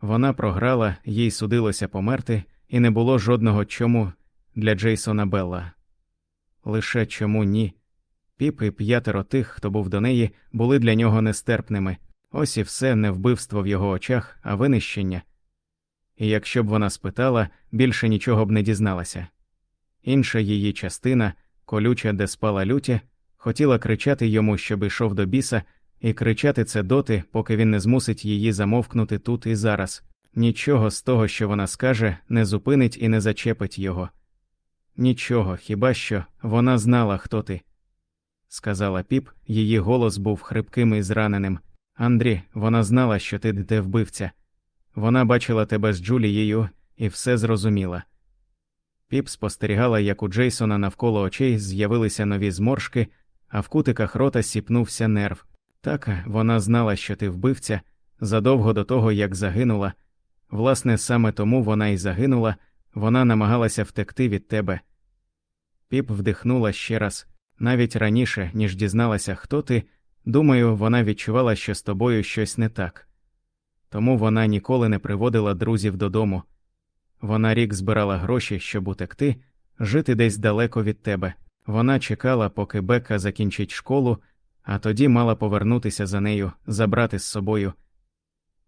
Вона програла, їй судилося померти, і не було жодного чому для Джейсона Белла. Лише чому ні. Піп і п'ятеро тих, хто був до неї, були для нього нестерпними, ось і все не вбивство в його очах, а винищення. І якщо б вона спитала, більше нічого б не дізналася. Інша її частина, колюча, де спала люті, хотіла кричати йому, щоб йшов до біса, і кричати це доти, поки він не змусить її замовкнути тут і зараз. Нічого з того, що вона скаже, не зупинить і не зачепить його. Нічого, хіба що вона знала, хто ти. Сказала піп, її голос був хрипким і зраненим. Андрі, вона знала, що ти де вбивця. Вона бачила тебе з Джулією і все зрозуміла. Піп спостерігала, як у Джейсона навколо очей з'явилися нові зморшки, а в кутиках рота сіпнувся нерв. Так, вона знала, що ти вбивця, задовго до того, як загинула. Власне, саме тому вона і загинула, вона намагалася втекти від тебе. Піп вдихнула ще раз, навіть раніше, ніж дізналася, хто ти, думаю, вона відчувала, що з тобою щось не так. Тому вона ніколи не приводила друзів додому. Вона рік збирала гроші, щоб утекти, жити десь далеко від тебе. Вона чекала, поки Бека закінчить школу, а тоді мала повернутися за нею, забрати з собою.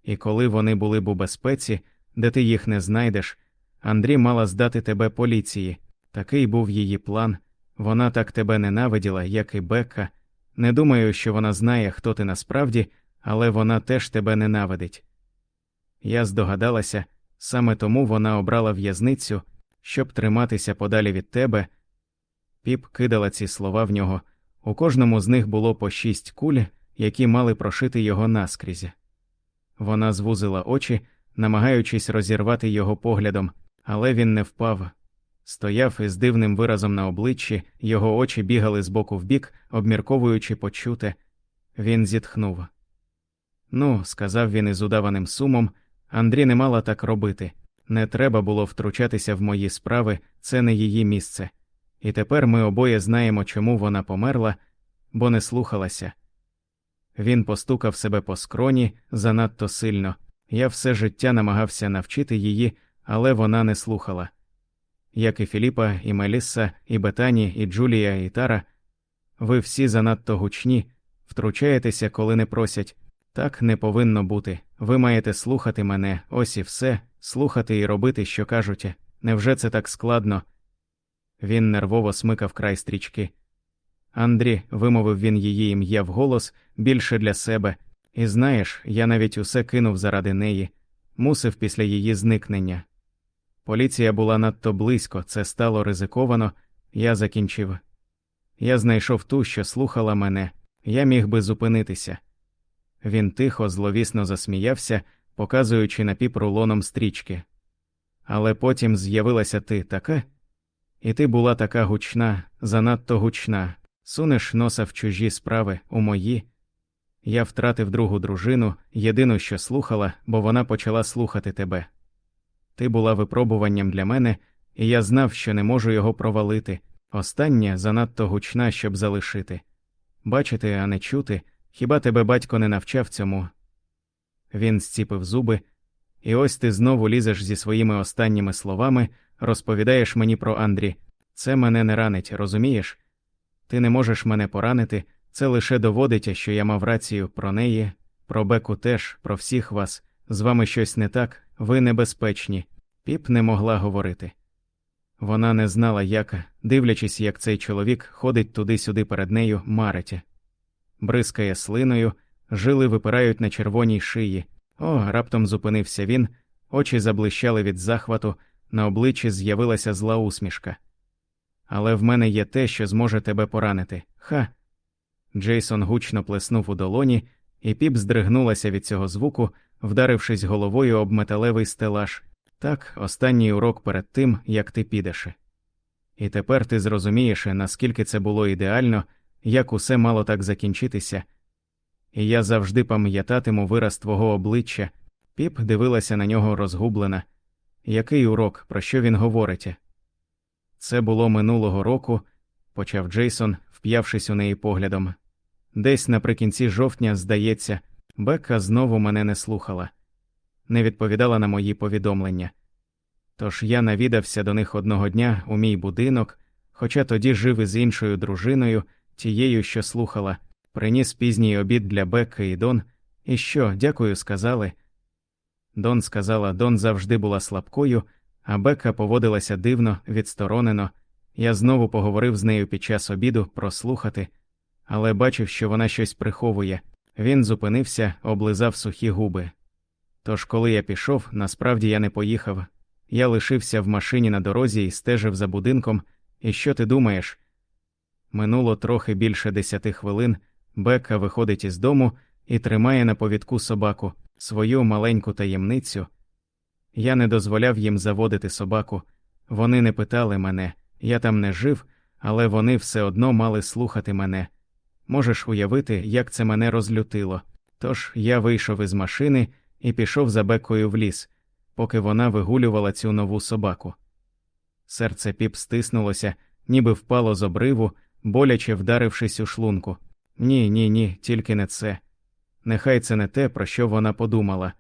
І коли вони були б у безпеці, де ти їх не знайдеш, Андрій мала здати тебе поліції. Такий був її план. Вона так тебе ненавиділа, як і Бекка. Не думаю, що вона знає, хто ти насправді, але вона теж тебе ненавидить. Я здогадалася, саме тому вона обрала в'язницю, щоб триматися подалі від тебе. Піп кидала ці слова в нього. У кожному з них було по шість куль, які мали прошити його наскрізь. Вона звузила очі, намагаючись розірвати його поглядом, але він не впав. Стояв із дивним виразом на обличчі, його очі бігали з боку в бік, обмірковуючи почуте. Він зітхнув. Ну, сказав він із удаваним сумом, Андрій не мала так робити. Не треба було втручатися в мої справи, це не її місце. І тепер ми обоє знаємо, чому вона померла, бо не слухалася. Він постукав себе по скроні занадто сильно. Я все життя намагався навчити її, але вона не слухала. Як і Філіпа, і Мелісса, і Бетані, і Джулія, і Тара, ви всі занадто гучні, втручаєтеся, коли не просять. Так не повинно бути. Ви маєте слухати мене, ось і все, слухати і робити, що кажуть. Невже це так складно? Він нервово смикав край стрічки. Андрі, вимовив він її ім'я вголос більше для себе, і знаєш, я навіть усе кинув заради неї, мусив після її зникнення. Поліція була надто близько, це стало ризиковано, я закінчив. Я знайшов ту, що слухала мене, я міг би зупинитися. Він тихо, зловісно засміявся, показуючи на піп рулоном стрічки. Але потім з'явилася ти така, і ти була така гучна, занадто гучна, сунеш носа в чужі справи, у мої. Я втратив другу дружину, єдину, що слухала, бо вона почала слухати тебе. Ти була випробуванням для мене, і я знав, що не можу його провалити. Остання занадто гучна, щоб залишити. Бачити, а не чути, хіба тебе батько не навчав цьому? Він зціпив зуби, і ось ти знову лізеш зі своїми останніми словами, розповідаєш мені про Андрі. Це мене не ранить, розумієш? Ти не можеш мене поранити, це лише доводить, що я мав рацію про неї, про Беку теж, про всіх вас. З вами щось не так, ви небезпечні. Піп не могла говорити. Вона не знала, як, дивлячись, як цей чоловік ходить туди-сюди перед нею, марить. Бризкає слиною, жили випирають на червоній шиї. О, раптом зупинився він, очі заблищали від захвату, на обличчі з'явилася зла усмішка. Але в мене є те, що зможе тебе поранити. Ха. Джейсон гучно плеснув у долоні, і піп здригнулася від цього звуку, вдарившись головою об металевий стелаж. Так, останній урок перед тим, як ти підеш. І тепер ти зрозумієш, наскільки це було ідеально, як усе мало так закінчитися. І я завжди пам'ятатиму вираз твого обличчя. Піп дивилася на нього розгублена. Який урок, про що він говорить? Це було минулого року, почав Джейсон, вп'явшись у неї поглядом. Десь наприкінці жовтня, здається, Бекка знову мене не слухала. не відповідала на мої повідомлення. Тож я навідався до них одного дня у мій будинок, хоча тоді жив із іншою дружиною, тією, що слухала, приніс пізній обід для Бекки і Дон, і що, дякую, сказали. Дон сказала, Дон завжди була слабкою, а Бекка поводилася дивно, відсторонено. Я знову поговорив з нею під час обіду прослухати, але бачив, що вона щось приховує. Він зупинився, облизав сухі губи. Тож, коли я пішов, насправді я не поїхав. Я лишився в машині на дорозі і стежив за будинком. І що ти думаєш? Минуло трохи більше десяти хвилин. Бекка виходить із дому і тримає на повідку собаку, свою маленьку таємницю. Я не дозволяв їм заводити собаку. Вони не питали мене, я там не жив, але вони все одно мали слухати мене. Можеш уявити, як це мене розлютило. Тож я вийшов із машини і пішов за Беккою в ліс, поки вона вигулювала цю нову собаку. Серце піп стиснулося, ніби впало з обриву, боляче вдарившись у шлунку. Ні, ні, ні, тільки не це. Нехай це не те, про що вона подумала.